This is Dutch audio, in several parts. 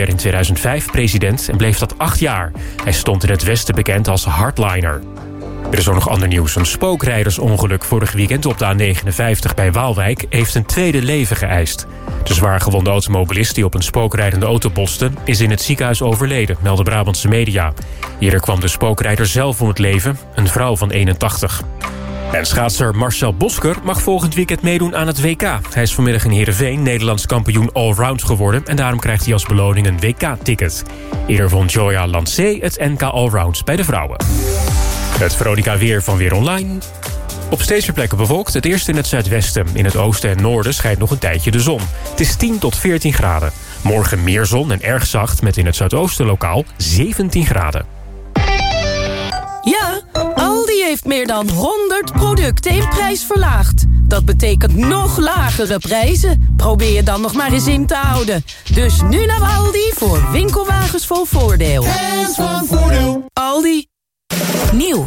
werd in 2005 president en bleef dat acht jaar. Hij stond in het Westen bekend als hardliner. Er is ook nog ander nieuws. Een spookrijdersongeluk vorig weekend op de A59 bij Waalwijk... heeft een tweede leven geëist. De zwaargewonde automobilist die op een spookrijdende auto botste... is in het ziekenhuis overleden, melden Brabantse media. Eerder kwam de spookrijder zelf om het leven, een vrouw van 81. En schaatser Marcel Bosker mag volgend weekend meedoen aan het WK. Hij is vanmiddag in Heerenveen Nederlands kampioen allround geworden... en daarom krijgt hij als beloning een WK-ticket. Eerder won Joya Lancé het NK Allround bij de vrouwen. Het Veronica Weer van Weer Online. Op steeds meer plekken bevolkt. Het eerst in het zuidwesten. In het oosten en noorden schijnt nog een tijdje de zon. Het is 10 tot 14 graden. Morgen meer zon en erg zacht met in het zuidoosten lokaal 17 graden. Heeft meer dan 100 producten in prijs verlaagd. Dat betekent nog lagere prijzen. Probeer je dan nog maar eens in te houden. Dus nu naar Aldi voor winkelwagens vol voordeel. Hands van voordeel. Aldi. Nieuw.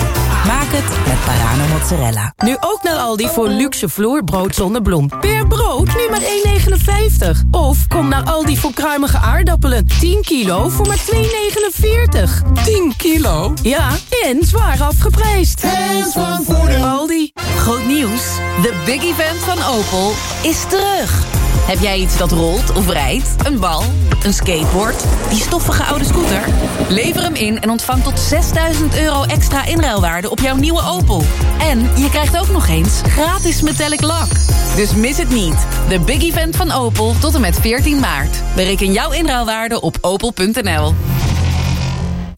Maak het met Parano mozzarella. Nu ook naar Aldi voor luxe vloerbrood zonder bloem. Per brood nu maar 1,59. Of kom naar Aldi voor kruimige aardappelen. 10 kilo voor maar 2,49. 10 kilo? Ja, en zwaar afgeprijsd. Hands van voordeel. Aldi. Groot nieuws. De big event van Opel is terug. Heb jij iets dat rolt of rijdt? Een bal? Een skateboard? Die stoffige oude scooter? Lever hem in en ontvang tot 6000 euro extra inruilwaarde op jouw nieuwe Opel. En je krijgt ook nog eens gratis metallic lak. Dus mis het niet. De big event van Opel tot en met 14 maart. Bereken jouw inruilwaarde op opel.nl.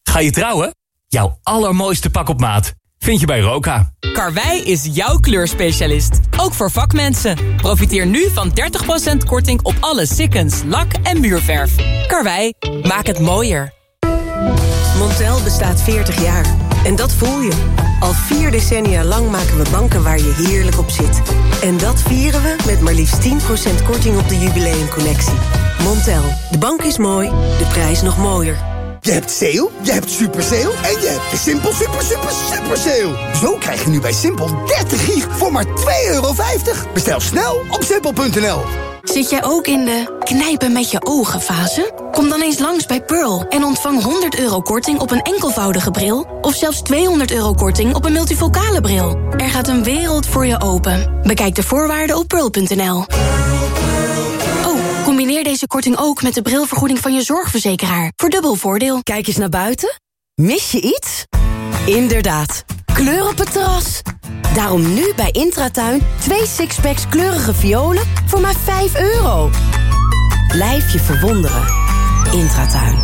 Ga je trouwen? Jouw allermooiste pak op maat vind je bij Roka. Karwei is jouw kleurspecialist. Ook voor vakmensen. Profiteer nu van 30% korting op alle sikkens, lak en muurverf. Karwei, maak het mooier. Montel bestaat 40 jaar. En dat voel je. Al vier decennia lang maken we banken waar je heerlijk op zit. En dat vieren we met maar liefst 10% korting op de jubileumcollectie. Montel, de bank is mooi, de prijs nog mooier. Je hebt sale, je hebt super sale en je hebt de Simpel super super super sale. Zo krijg je nu bij Simpel 30 gig voor maar 2,50 euro. Bestel snel op simpel.nl. Zit jij ook in de knijpen met je ogen fase? Kom dan eens langs bij Pearl en ontvang 100 euro korting op een enkelvoudige bril... of zelfs 200 euro korting op een multifocale bril. Er gaat een wereld voor je open. Bekijk de voorwaarden op pearl.nl. Combineer deze korting ook met de brilvergoeding van je zorgverzekeraar. Voor dubbel voordeel. Kijk eens naar buiten. Mis je iets? Inderdaad. Kleur op het terras. Daarom nu bij Intratuin twee sixpacks kleurige violen voor maar 5 euro. Blijf je verwonderen. Intratuin.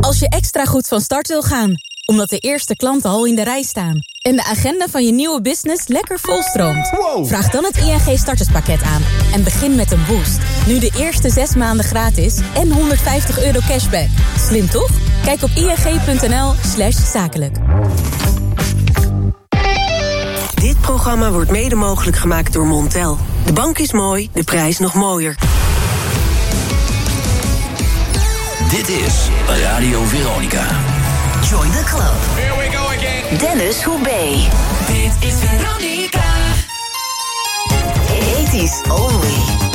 Als je extra goed van start wil gaan, omdat de eerste klanten al in de rij staan... en de agenda van je nieuwe business lekker volstroomt... vraag dan het ING starterspakket aan en begin met een boost. Nu de eerste zes maanden gratis en 150 euro cashback. Slim toch? Kijk op ing.nl slash zakelijk. Dit programma wordt mede mogelijk gemaakt door Montel. De bank is mooi, de prijs nog mooier. Dit is Radio Veronica. Join the club. Here we go again. Dennis Hoebe. Dit is Veronica. 80s only.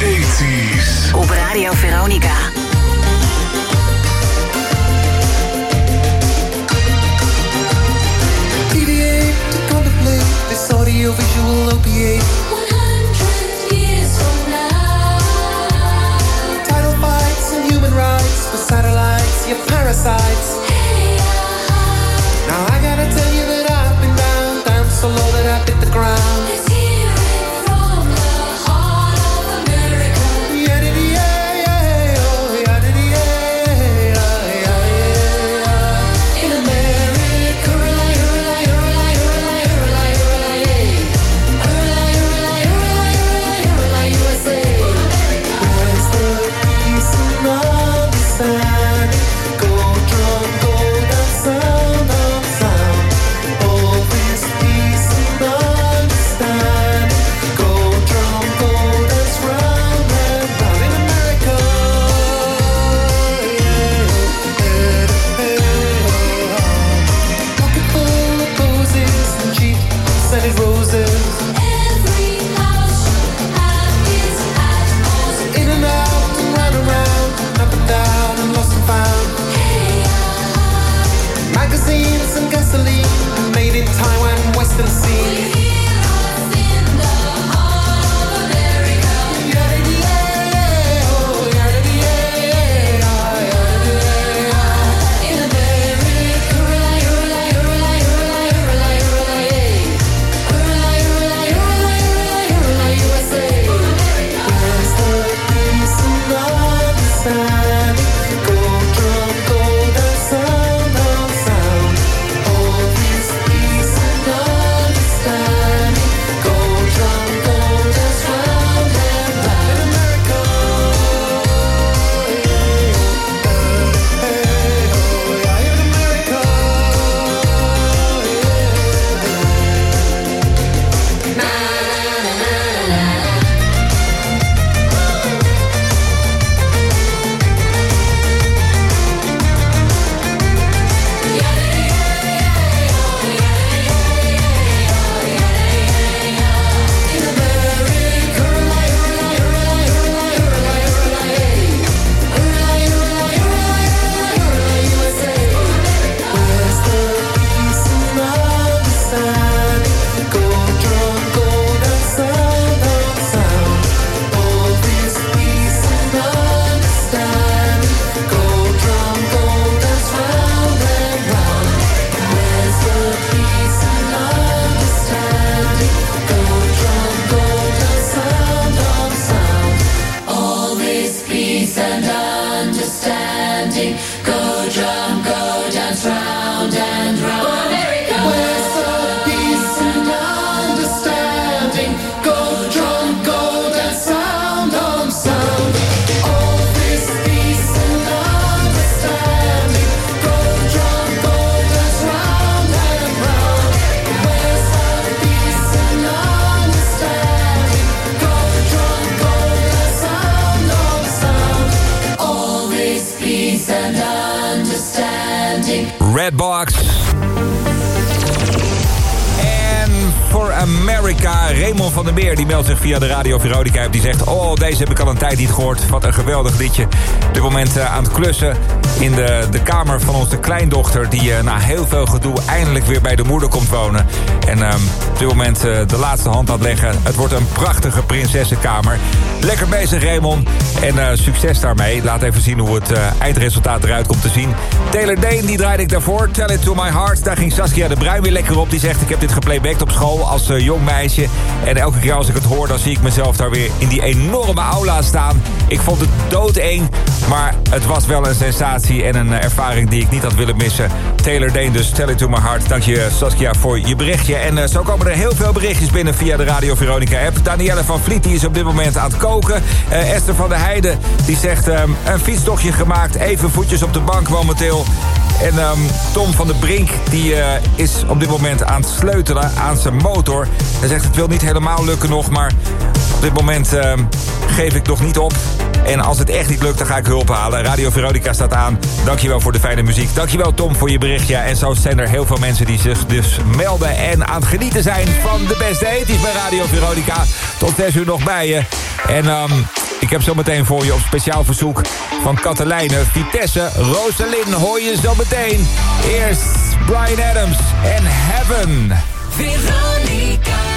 80s. Radio Veronica. To contemplate this audiovisual opiate. 100 years from now. Fights and human rights satellites, your parasites. Hey, uh, now I gotta tell you deze heb ik al een tijd niet gehoord. Wat een geweldig liedje. Op dit moment eh, aan het klussen in de, de kamer van onze kleindochter... die eh, na heel veel gedoe eindelijk weer bij de moeder komt wonen. En ehm, op dit moment eh, de laatste hand aan het leggen. Het wordt een prachtige prinsessenkamer. Lekker bezig, Raymond. En eh, succes daarmee. Laat even zien hoe het eindresultaat eruit komt te zien. Taylor Dane, die draaide ik daarvoor. Tell It To My Heart. Daar ging Saskia de Bruin weer lekker op. Die zegt, ik heb dit geplaybacked op school als jong meisje. En elke keer als ik het hoor, dan zie ik mezelf daar weer in die enorme aula staan. Ik vond het doodeng, maar het was wel een sensatie en een eh, ervaring die ik niet had willen missen. Taylor Dane dus, Tell It To My Heart. Dank je Saskia voor je berichtje. En eh, zo komen er heel veel berichtjes binnen via de Radio Veronica app. Danielle van Vliet die is op dit moment aan het koken. Eh, Esther van der Heijden die zegt ehm, een fietstochtje gemaakt. Even voetjes op de bank momenteel. En ehm, Tom van der Brink die, eh, is op dit moment aan het sleutelen aan zijn motor. Hij zegt het wil niet helemaal lukken nog, maar op dit moment ehm, geef ik nog niet op. En als het echt niet lukt, dan ga ik hulp halen. Radio Veronica staat aan. Dankjewel voor de fijne muziek. Dankjewel Tom voor je berichtje. En zo zijn er heel veel mensen die zich dus melden... en aan het genieten zijn van de beste ethisch bij Radio Veronica. Tot 6 uur nog bij je. En ehm, ik heb zo meteen voor je op speciaal verzoek van Katelijne, Vitesse, Rosalind. Hoor je zo meteen. Eerst Brian Adams en Heaven. Veronica.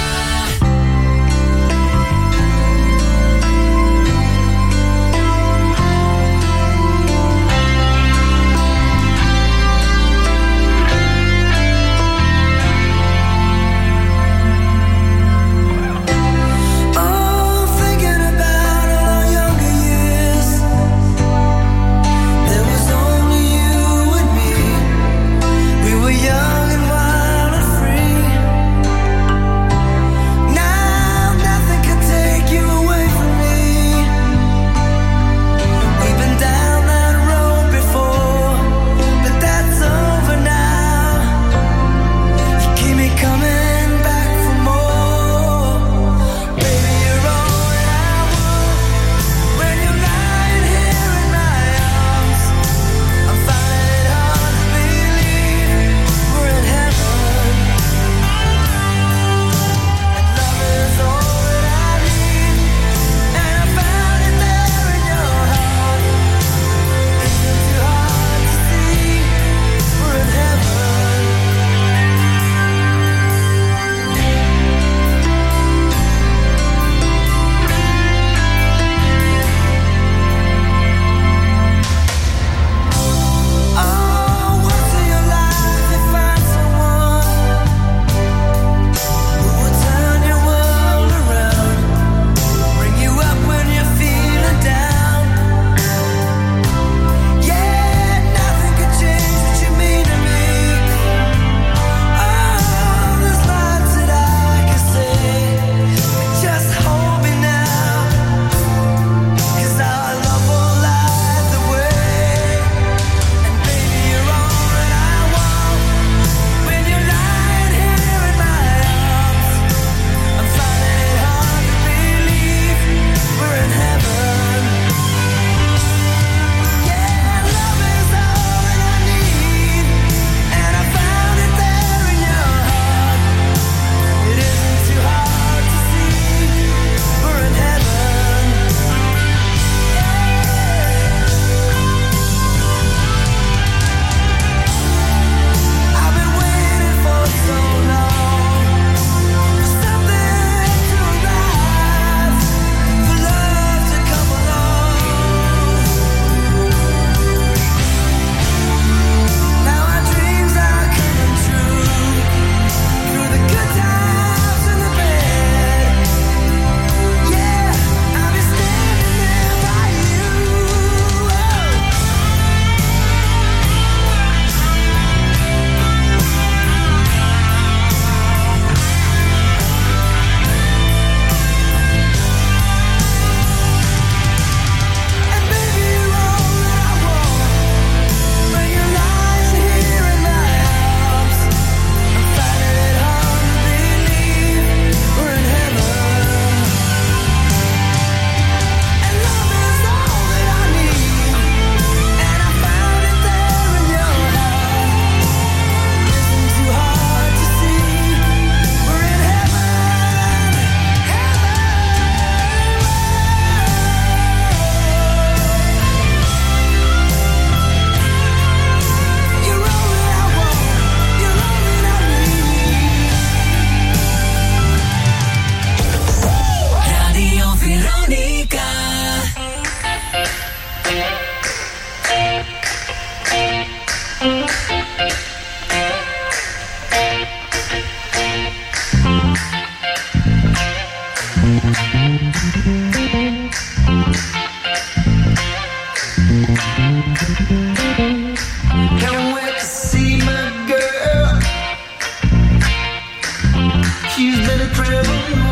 driven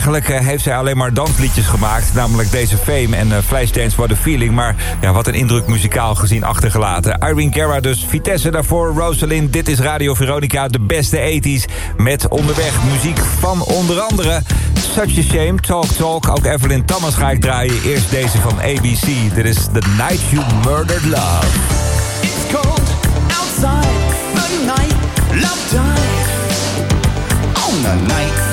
eigenlijk eh, heeft zij alleen maar dansliedjes gemaakt. Namelijk deze Fame en uh, Flashdance for the Feeling. Maar ja, wat een indruk muzikaal gezien achtergelaten. Irene Guerra dus, Vitesse daarvoor, Rosalind. Dit is Radio Veronica, de beste 80s. Met onderweg muziek van onder andere... Such a Shame, Talk Talk. Ook Evelyn Thomas ga ik draaien. Eerst deze van ABC. Dit is The Night You Murdered Love. It's cold outside the night. Love dies on the night.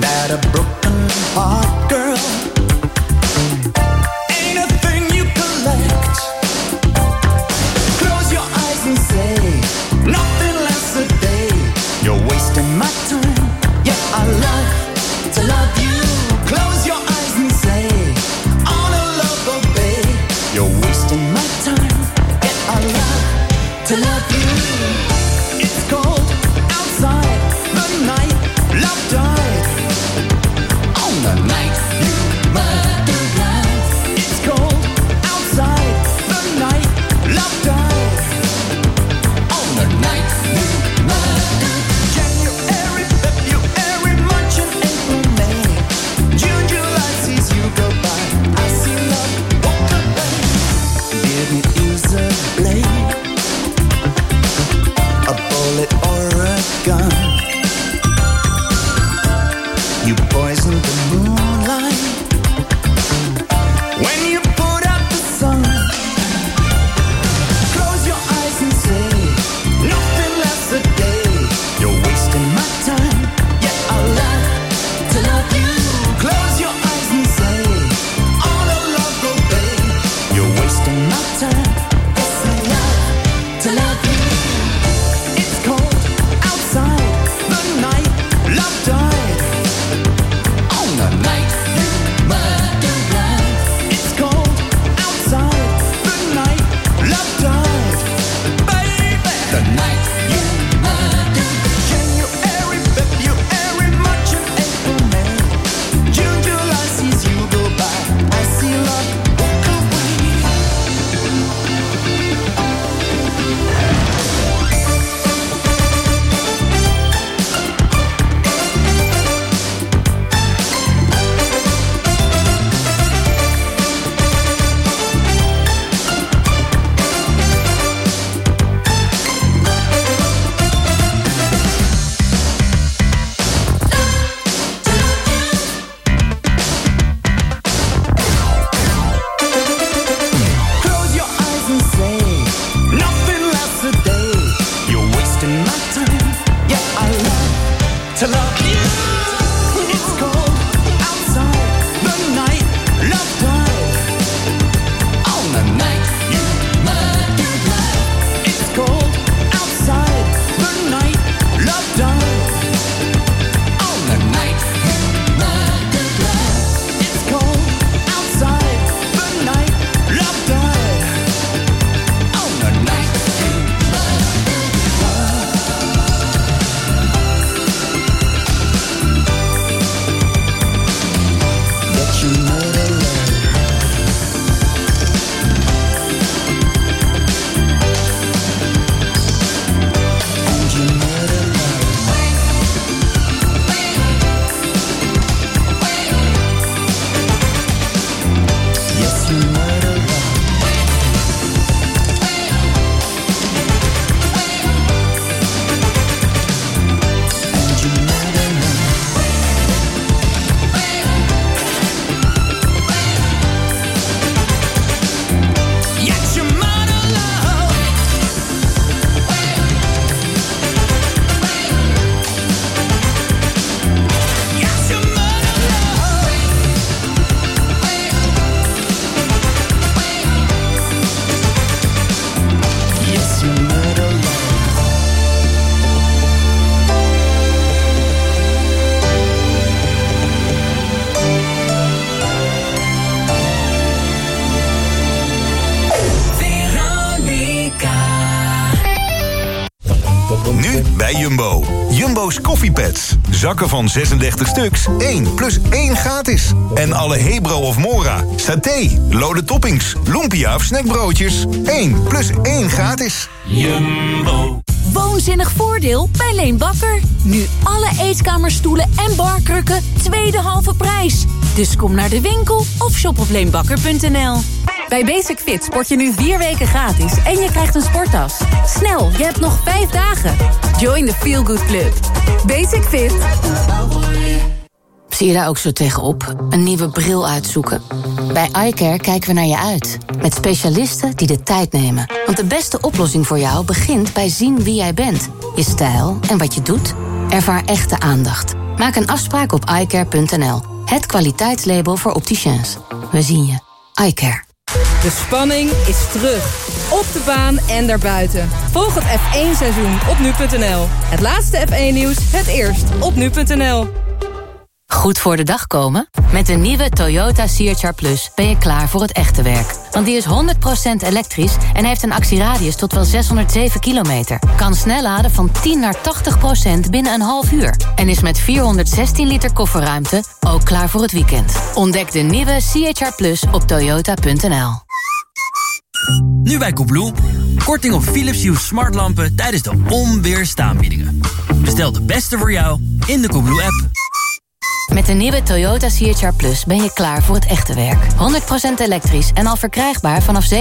that a broken heart girl. Zakken van 36 stuks. 1 plus 1 gratis. En alle Hebro of Mora, saté, lode toppings, lumpia of snackbroodjes. 1 plus 1 gratis. Jumbo. Woonzinnig voordeel bij Leen Bakker. Nu alle eetkamerstoelen en barkrukken tweede halve prijs. Dus kom naar de winkel of shop op leenbakker.nl. Bij Basic Fit sport je nu vier weken gratis en je krijgt een sporttas. Snel, je hebt nog vijf dagen. Join the Feel Good Club. Basic Fit. Zie je daar ook zo tegenop? Een nieuwe bril uitzoeken? Bij iCare kijken we naar je uit. Met specialisten die de tijd nemen. Want de beste oplossing voor jou begint bij zien wie jij bent. Je stijl en wat je doet. Ervaar echte aandacht. Maak een afspraak op iCare.nl. Het kwaliteitslabel voor opticiens. We zien je. iCare. De spanning is terug. Op de baan en daarbuiten. Volg het F1-seizoen op nu.nl. Het laatste F1-nieuws, het eerst op nu.nl. Goed voor de dag komen? Met de nieuwe Toyota CHR Plus ben je klaar voor het echte werk. Want die is 100% elektrisch en heeft een actieradius tot wel 607 kilometer. Kan snel laden van 10 naar 80% binnen een half uur. En is met 416 liter kofferruimte ook klaar voor het weekend. Ontdek de nieuwe CHR Plus op toyota.nl. Nu bij Koebloe. Korting op Philips Hue smartlampen tijdens de onweerstaanbiedingen. Bestel de beste voor jou in de Koebloe-app. Met de nieuwe Toyota CHR Plus ben je klaar voor het echte werk. 100% elektrisch en al verkrijgbaar vanaf 37.995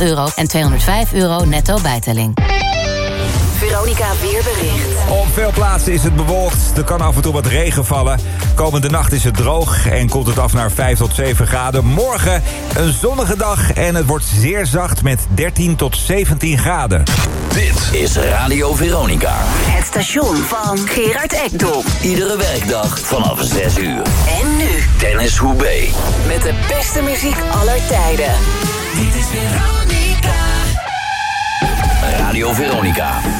euro en 205 euro netto bijtelling. Veronica Weerbericht. Op veel plaatsen is het bewolkt. Er kan af en toe wat regen vallen. Komende nacht is het droog en komt het af naar 5 tot 7 graden. Morgen een zonnige dag en het wordt zeer zacht met 13 tot 17 graden. Dit is Radio Veronica. Het station van Gerard Ekdom. Iedere werkdag vanaf 6 uur. En nu Dennis Hoebe. met de beste muziek aller tijden. Dit is Veronica. Radio Veronica.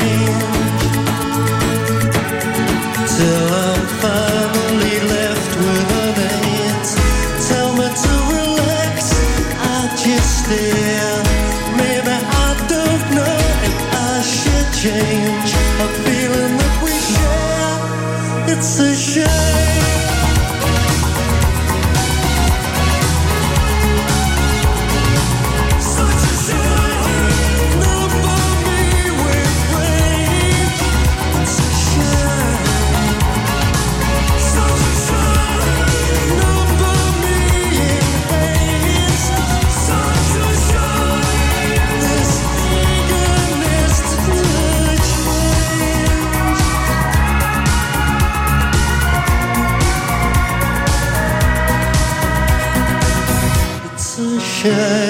It's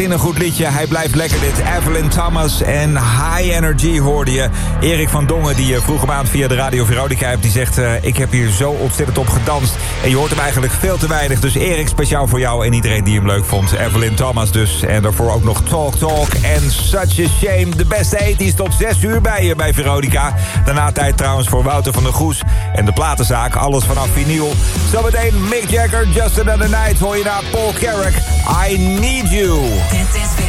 in een goed liedje. Hij blijft lekker dit. Evelyn Thomas en High Energy hoorde je. Erik van Dongen, die eh, je maand via de Radio Veronica hebt... die zegt, eh, ik heb hier zo ontzettend op gedanst. En je hoort hem eigenlijk veel te weinig. Dus Erik, speciaal voor jou en iedereen die hem leuk vond. Evelyn Thomas dus. En daarvoor ook nog Talk Talk en Such a Shame. De beste 80's tot 6 uur bij je bij Veronica. Daarna tijd trouwens voor Wouter van der Goes en de platenzaak. Alles vanaf vinyl. Zometeen Mick Jagger, Just Another Night hoor je naar Paul Carrack... I Need You. Is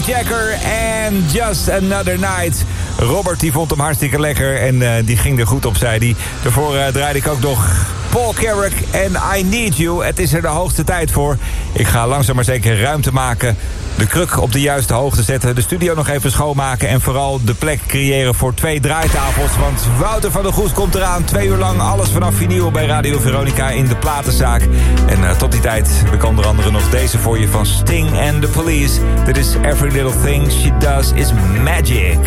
lekker. En Just Another Night. Robert die vond hem hartstikke lekker en eh, die ging er goed op, zei hij. Daarvoor eh, draaide ik ook nog Paul Carrick en I Need You. Het is er de hoogste tijd voor. Ik ga langzaam maar zeker ruimte maken. De kruk op de juiste hoogte zetten. De studio nog even schoonmaken. En vooral de plek creëren voor twee draaitafels. Want Wouter van der Goes komt eraan. Twee uur lang alles vanaf vinyl bij Radio Veronica in de platenzaak. En eh, tot die tijd ik onder andere nog deze voor je van Sting and the Police. Dit is Every Little Thing She Does Is Magic.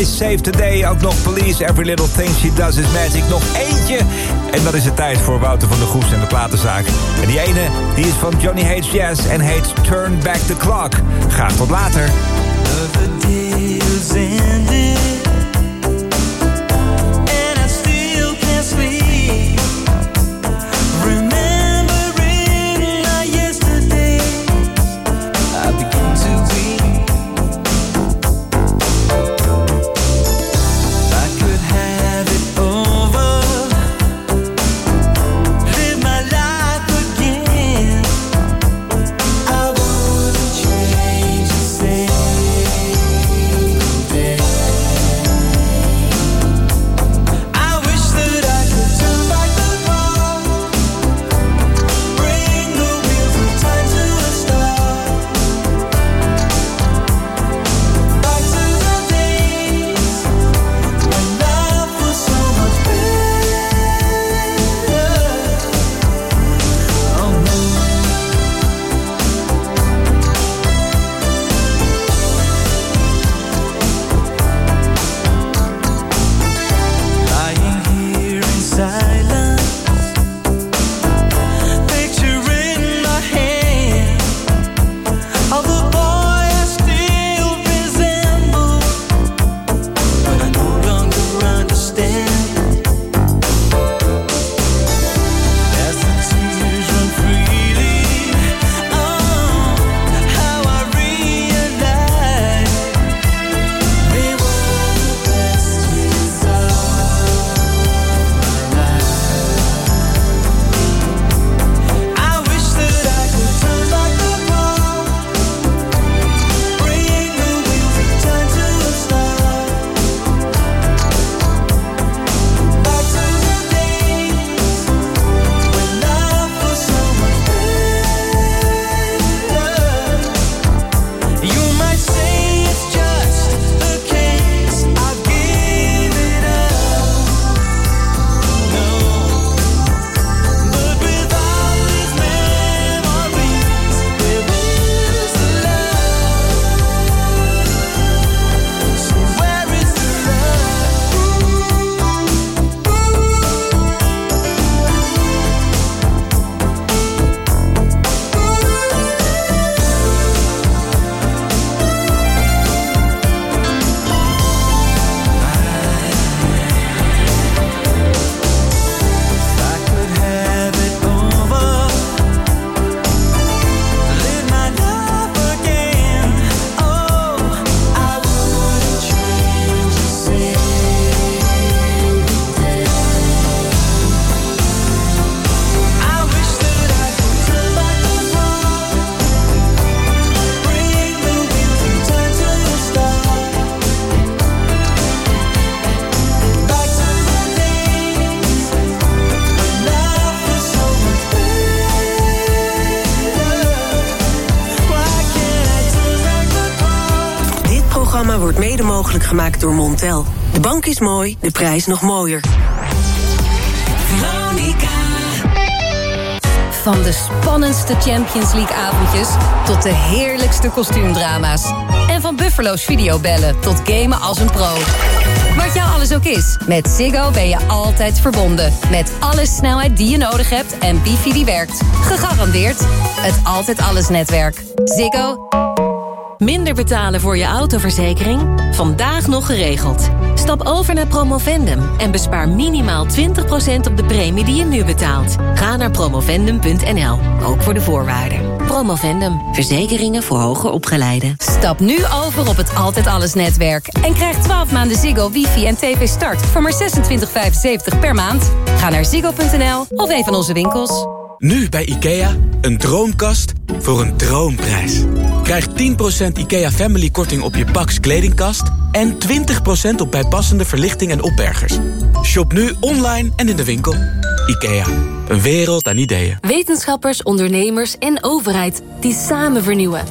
Ice Save the Day. Ook nog Police, Every Little Thing She Does Is Magic. Nog eentje. En dat is het tijd voor Wouter van der Goes en de platenzaak. En die ene die is van Johnny Hates Jazz en heet Turn Back the Clock. Graag tot later. gemaakt door Montel. De bank is mooi, de prijs nog mooier. Veronica. Van de spannendste Champions League avondjes tot de heerlijkste kostuumdrama's. En van Buffalo's videobellen tot gamen als een pro. Wat jou alles ook is, met Ziggo ben je altijd verbonden. Met alle snelheid die je nodig hebt en wifi die werkt. Gegarandeerd het Altijd Alles netwerk. Ziggo Minder betalen voor je autoverzekering? Vandaag nog geregeld. Stap over naar Promovendum en bespaar minimaal 20% op de premie die je nu betaalt. Ga naar promovendum.nl, ook voor de voorwaarden. Promovendum, verzekeringen voor hoger opgeleiden. Stap nu over op het Altijd Alles netwerk. En krijg 12 maanden Ziggo, wifi en tv start voor maar 26,75 per maand. Ga naar ziggo.nl of een van onze winkels. Nu bij IKEA, een droomkast voor een droomprijs. Krijg 10% IKEA Family korting op je Pax kledingkast... en 20% op bijpassende verlichting en opbergers. Shop nu online en in de winkel. IKEA, een wereld aan ideeën. Wetenschappers, ondernemers en overheid die samen vernieuwen.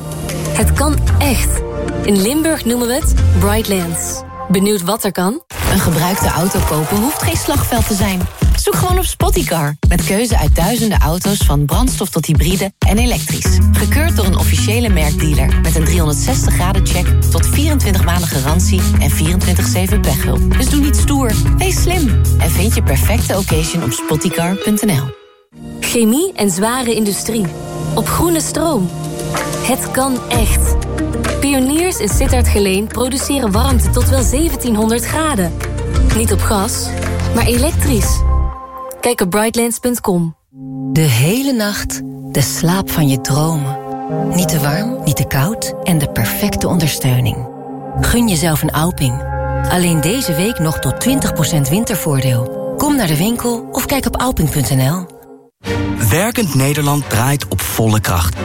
Het kan echt. In Limburg noemen we het Brightlands. Benieuwd wat er kan? Een gebruikte auto kopen hoeft geen slagveld te zijn. Zoek gewoon op Spottycar. Met keuze uit duizenden auto's van brandstof tot hybride en elektrisch. Gekeurd door een officiële merkdealer. Met een 360 graden check tot 24 maanden garantie en 24-7 pechhulp. Dus doe niet stoer, wees slim. En vind je perfecte occasion op spottycar.nl. Chemie en zware industrie. Op groene stroom. Het kan echt. Pioniers in Sittard Geleen produceren warmte tot wel 1700 graden. Niet op gas, maar elektrisch. Kijk op brightlands.com. De hele nacht de slaap van je dromen. Niet te warm, niet te koud en de perfecte ondersteuning. Gun jezelf een Alping. Alleen deze week nog tot 20% wintervoordeel. Kom naar de winkel of kijk op alping.nl. Werkend Nederland draait op volle kracht.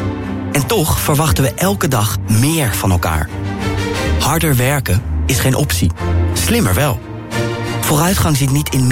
En toch verwachten we elke dag meer van elkaar. Harder werken is geen optie. Slimmer wel. Vooruitgang zit niet in